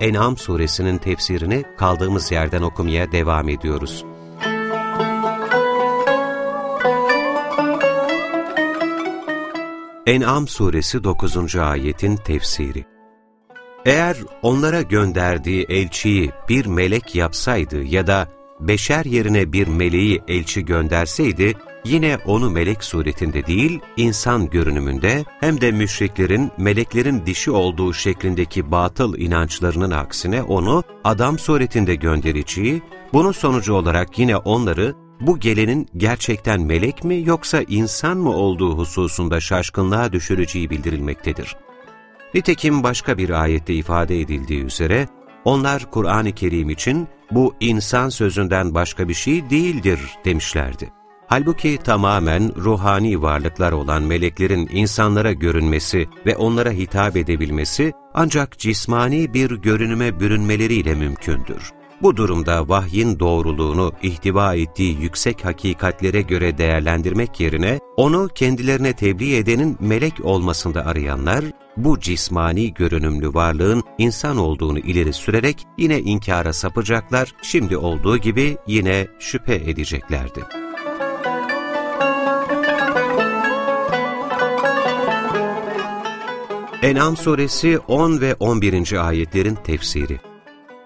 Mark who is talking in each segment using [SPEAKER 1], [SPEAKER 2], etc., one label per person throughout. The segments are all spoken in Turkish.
[SPEAKER 1] En'am suresinin tefsirini kaldığımız yerden okumaya devam ediyoruz. En'am suresi 9. ayetin tefsiri Eğer onlara gönderdiği elçiyi bir melek yapsaydı ya da beşer yerine bir meleği elçi gönderseydi, yine onu melek suretinde değil, insan görünümünde hem de müşriklerin meleklerin dişi olduğu şeklindeki batıl inançlarının aksine onu adam suretinde göndereceği, bunun sonucu olarak yine onları bu gelenin gerçekten melek mi yoksa insan mı olduğu hususunda şaşkınlığa düşüreceği bildirilmektedir. Nitekim başka bir ayette ifade edildiği üzere, onlar Kur'an-ı Kerim için bu insan sözünden başka bir şey değildir demişlerdi. Halbuki tamamen ruhani varlıklar olan meleklerin insanlara görünmesi ve onlara hitap edebilmesi ancak cismani bir görünüme bürünmeleriyle mümkündür. Bu durumda vahyin doğruluğunu ihtiva ettiği yüksek hakikatlere göre değerlendirmek yerine onu kendilerine tebliğ edenin melek olmasında arayanlar, bu cismani görünümlü varlığın insan olduğunu ileri sürerek yine inkara sapacaklar, şimdi olduğu gibi yine şüphe edeceklerdi. En'am suresi 10 ve 11. ayetlerin tefsiri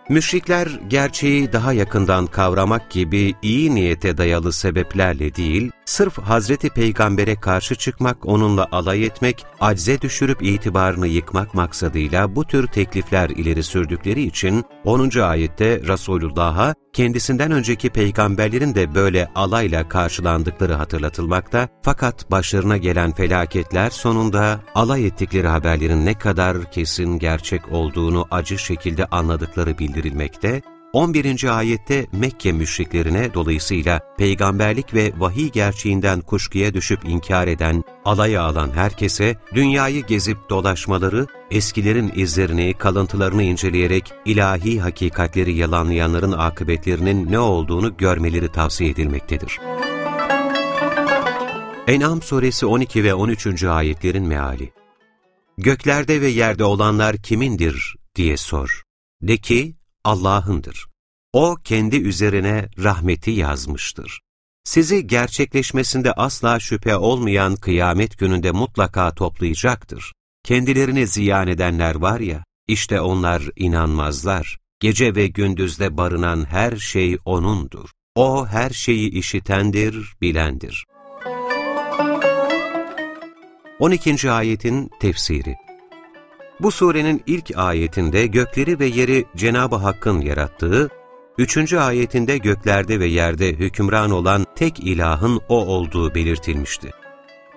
[SPEAKER 1] Müşrikler gerçeği daha yakından kavramak gibi iyi niyete dayalı sebeplerle değil, sırf Hazreti Peygamber'e karşı çıkmak, onunla alay etmek, acze düşürüp itibarını yıkmak maksadıyla bu tür teklifler ileri sürdükleri için 10. ayette Resulullah'a kendisinden önceki peygamberlerin de böyle alayla karşılandıkları hatırlatılmakta fakat başlarına gelen felaketler sonunda alay ettikleri haberlerin ne kadar kesin gerçek olduğunu acı şekilde anladıkları bildirilmekte 11. ayette Mekke müşriklerine dolayısıyla peygamberlik ve vahiy gerçeğinden kuşkuya düşüp inkar eden, alaya alan herkese dünyayı gezip dolaşmaları, eskilerin izlerini, kalıntılarını inceleyerek ilahi hakikatleri yalanlayanların akıbetlerinin ne olduğunu görmeleri tavsiye edilmektedir. En'am suresi 12 ve 13. ayetlerin meali Göklerde ve yerde olanlar kimindir diye sor. De ki, Allah'ındır. O kendi üzerine rahmeti yazmıştır. Sizi gerçekleşmesinde asla şüphe olmayan kıyamet gününde mutlaka toplayacaktır. Kendilerini ziyan edenler var ya, işte onlar inanmazlar. Gece ve gündüzde barınan her şey O'nundur. O her şeyi işitendir, bilendir. 12. ayetin tefsiri bu surenin ilk ayetinde gökleri ve yeri Cenab-ı Hakk'ın yarattığı, üçüncü ayetinde göklerde ve yerde hükümran olan tek ilahın O olduğu belirtilmişti.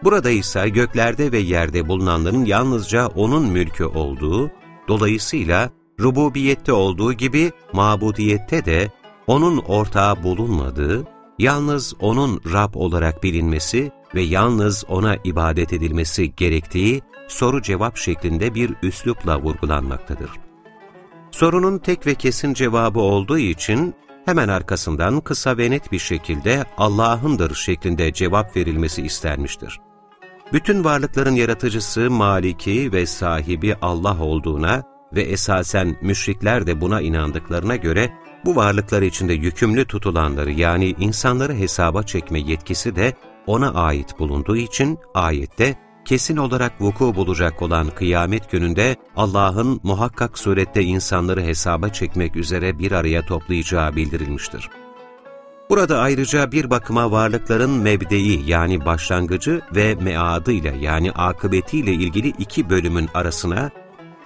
[SPEAKER 1] Burada ise göklerde ve yerde bulunanların yalnızca O'nun mülkü olduğu, dolayısıyla rububiyette olduğu gibi mabudiyette de O'nun ortağı bulunmadığı, yalnız O'nun Rab olarak bilinmesi ve yalnız O'na ibadet edilmesi gerektiği soru-cevap şeklinde bir üslupla vurgulanmaktadır. Sorunun tek ve kesin cevabı olduğu için hemen arkasından kısa ve net bir şekilde Allah'ındır şeklinde cevap verilmesi istenmiştir. Bütün varlıkların yaratıcısı, maliki ve sahibi Allah olduğuna ve esasen müşrikler de buna inandıklarına göre bu varlıklar içinde yükümlü tutulanları yani insanları hesaba çekme yetkisi de ona ait bulunduğu için ayette kesin olarak vuku bulacak olan kıyamet gününde Allah'ın muhakkak surette insanları hesaba çekmek üzere bir araya toplayacağı bildirilmiştir. Burada ayrıca bir bakıma varlıkların mebdeyi yani başlangıcı ve meadıyla yani akıbetiyle ilgili iki bölümün arasına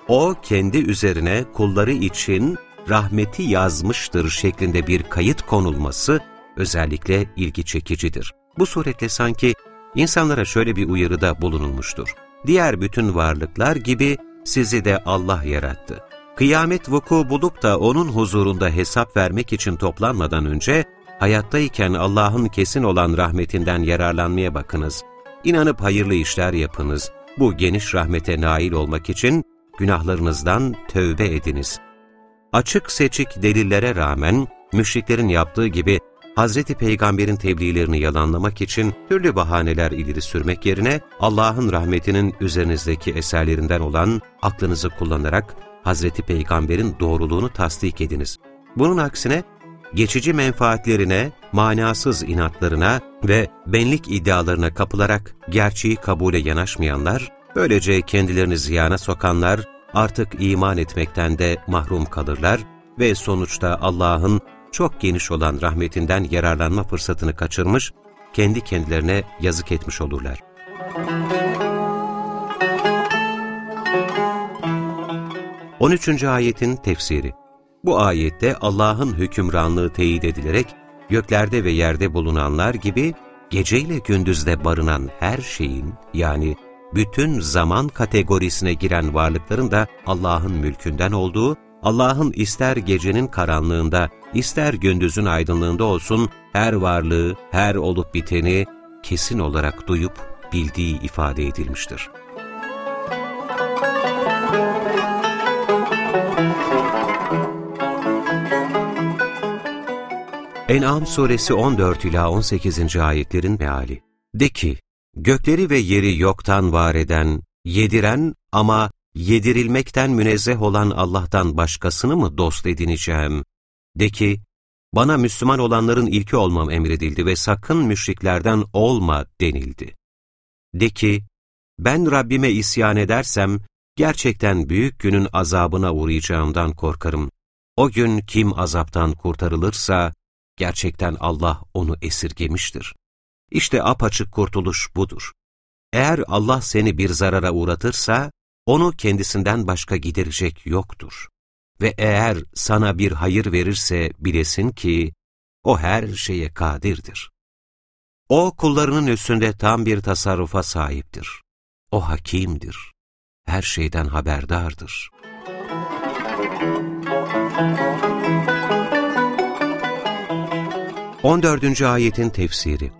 [SPEAKER 1] o kendi üzerine kulları için rahmeti yazmıştır şeklinde bir kayıt konulması özellikle ilgi çekicidir. Bu suretle sanki insanlara şöyle bir uyarıda bulunulmuştur. Diğer bütün varlıklar gibi sizi de Allah yarattı. Kıyamet vuku bulup da O'nun huzurunda hesap vermek için toplanmadan önce, hayattayken Allah'ın kesin olan rahmetinden yararlanmaya bakınız. İnanıp hayırlı işler yapınız. Bu geniş rahmete nail olmak için günahlarınızdan tövbe ediniz. Açık seçik delillere rağmen, müşriklerin yaptığı gibi Hazreti Peygamber'in tebliğlerini yalanlamak için türlü bahaneler ileri sürmek yerine Allah'ın rahmetinin üzerinizdeki eserlerinden olan aklınızı kullanarak Hazreti Peygamber'in doğruluğunu tasdik ediniz. Bunun aksine geçici menfaatlerine, manasız inatlarına ve benlik iddialarına kapılarak gerçeği kabule yanaşmayanlar, böylece kendilerini ziyana sokanlar artık iman etmekten de mahrum kalırlar ve sonuçta Allah'ın çok geniş olan rahmetinden yararlanma fırsatını kaçırmış, kendi kendilerine yazık etmiş olurlar. On üçüncü ayetin tefsiri Bu ayette Allah'ın hükümranlığı teyit edilerek, göklerde ve yerde bulunanlar gibi geceyle gündüzde barınan her şeyin yani bütün zaman kategorisine giren varlıkların da Allah'ın mülkünden olduğu, Allah'ın ister gecenin karanlığında, ister gündüzün aydınlığında olsun, her varlığı, her olup biteni kesin olarak duyup bildiği ifade edilmiştir. En'am suresi 14 ila 18. ayetlerin meali. De ki, gökleri ve yeri yoktan var eden, yediren ama yedirilmekten münezzeh olan Allah'tan başkasını mı dost edineceğim? De ki, bana Müslüman olanların ilki olmam emredildi ve sakın müşriklerden olma denildi. De ki, ben Rabbime isyan edersem, gerçekten büyük günün azabına uğrayacağımdan korkarım. O gün kim azaptan kurtarılırsa, gerçekten Allah onu esirgemiştir. İşte apaçık kurtuluş budur. Eğer Allah seni bir zarara uğratırsa, onu kendisinden başka giderecek yoktur. Ve eğer sana bir hayır verirse bilesin ki, o her şeye kadirdir. O kullarının üstünde tam bir tasarrufa sahiptir. O hakimdir. Her şeyden haberdardır. 14. ayetin tefsiri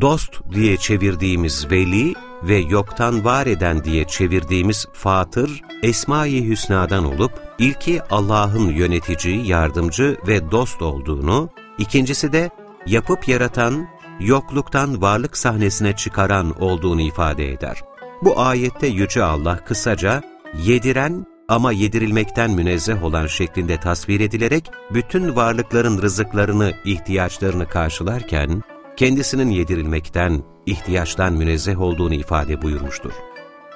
[SPEAKER 1] Dost diye çevirdiğimiz veli ve yoktan var eden diye çevirdiğimiz fatır, Esma-i Hüsna'dan olup, ilki Allah'ın yönetici, yardımcı ve dost olduğunu, ikincisi de yapıp yaratan, yokluktan varlık sahnesine çıkaran olduğunu ifade eder. Bu ayette Yüce Allah kısaca, yediren ama yedirilmekten münezzeh olan şeklinde tasvir edilerek, bütün varlıkların rızıklarını, ihtiyaçlarını karşılarken, kendisinin yedirilmekten, ihtiyaçtan münezzeh olduğunu ifade buyurmuştur.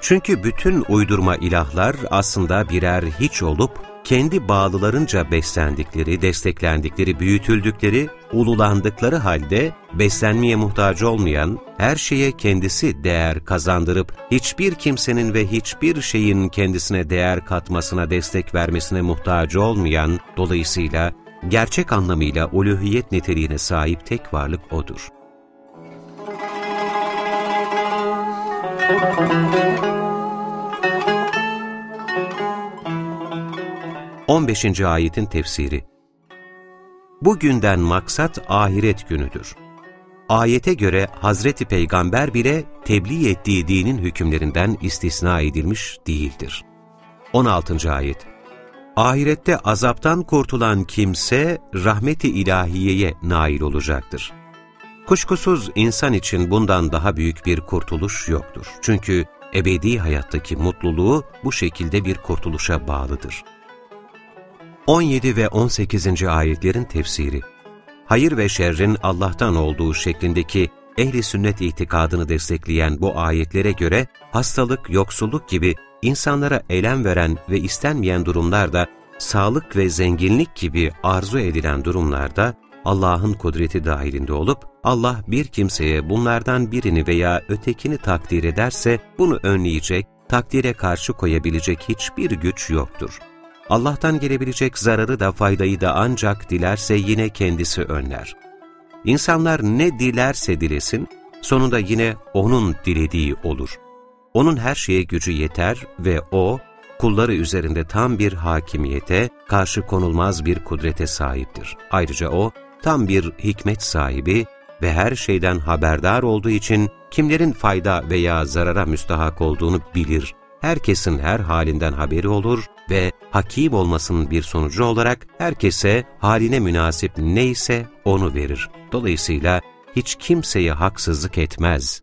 [SPEAKER 1] Çünkü bütün uydurma ilahlar aslında birer hiç olup, kendi bağlılarınca beslendikleri, desteklendikleri, büyütüldükleri, ululandıkları halde beslenmeye muhtaç olmayan, her şeye kendisi değer kazandırıp, hiçbir kimsenin ve hiçbir şeyin kendisine değer katmasına destek vermesine muhtaç olmayan, dolayısıyla gerçek anlamıyla uluhiyet niteliğine sahip tek varlık O'dur. 15. ayetin tefsiri Bugünden maksat ahiret günüdür. Ayete göre Hazreti Peygamber bile tebliğ ettiği dinin hükümlerinden istisna edilmiş değildir. 16. ayet Ahirette azaptan kurtulan kimse rahmeti ilahiyeye nail olacaktır. Kuşkusuz insan için bundan daha büyük bir kurtuluş yoktur. Çünkü ebedi hayattaki mutluluğu bu şekilde bir kurtuluşa bağlıdır. 17 ve 18. ayetlerin tefsiri Hayır ve şerrin Allah'tan olduğu şeklindeki ehli sünnet itikadını destekleyen bu ayetlere göre hastalık, yoksulluk gibi insanlara elem veren ve istenmeyen durumlarda sağlık ve zenginlik gibi arzu edilen durumlarda Allah'ın kudreti dahilinde olup, Allah bir kimseye bunlardan birini veya ötekini takdir ederse, bunu önleyecek, takdire karşı koyabilecek hiçbir güç yoktur. Allah'tan gelebilecek zararı da faydayı da ancak dilerse yine kendisi önler. İnsanlar ne dilerse dilesin, sonunda yine O'nun dilediği olur. O'nun her şeye gücü yeter ve O, kulları üzerinde tam bir hakimiyete, karşı konulmaz bir kudrete sahiptir. Ayrıca O, tam bir hikmet sahibi ve her şeyden haberdar olduğu için kimlerin fayda veya zarara müstahak olduğunu bilir. Herkesin her halinden haberi olur ve hakim olmasının bir sonucu olarak herkese haline münasip neyse onu verir. Dolayısıyla hiç kimseye haksızlık etmez.